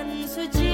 so with you.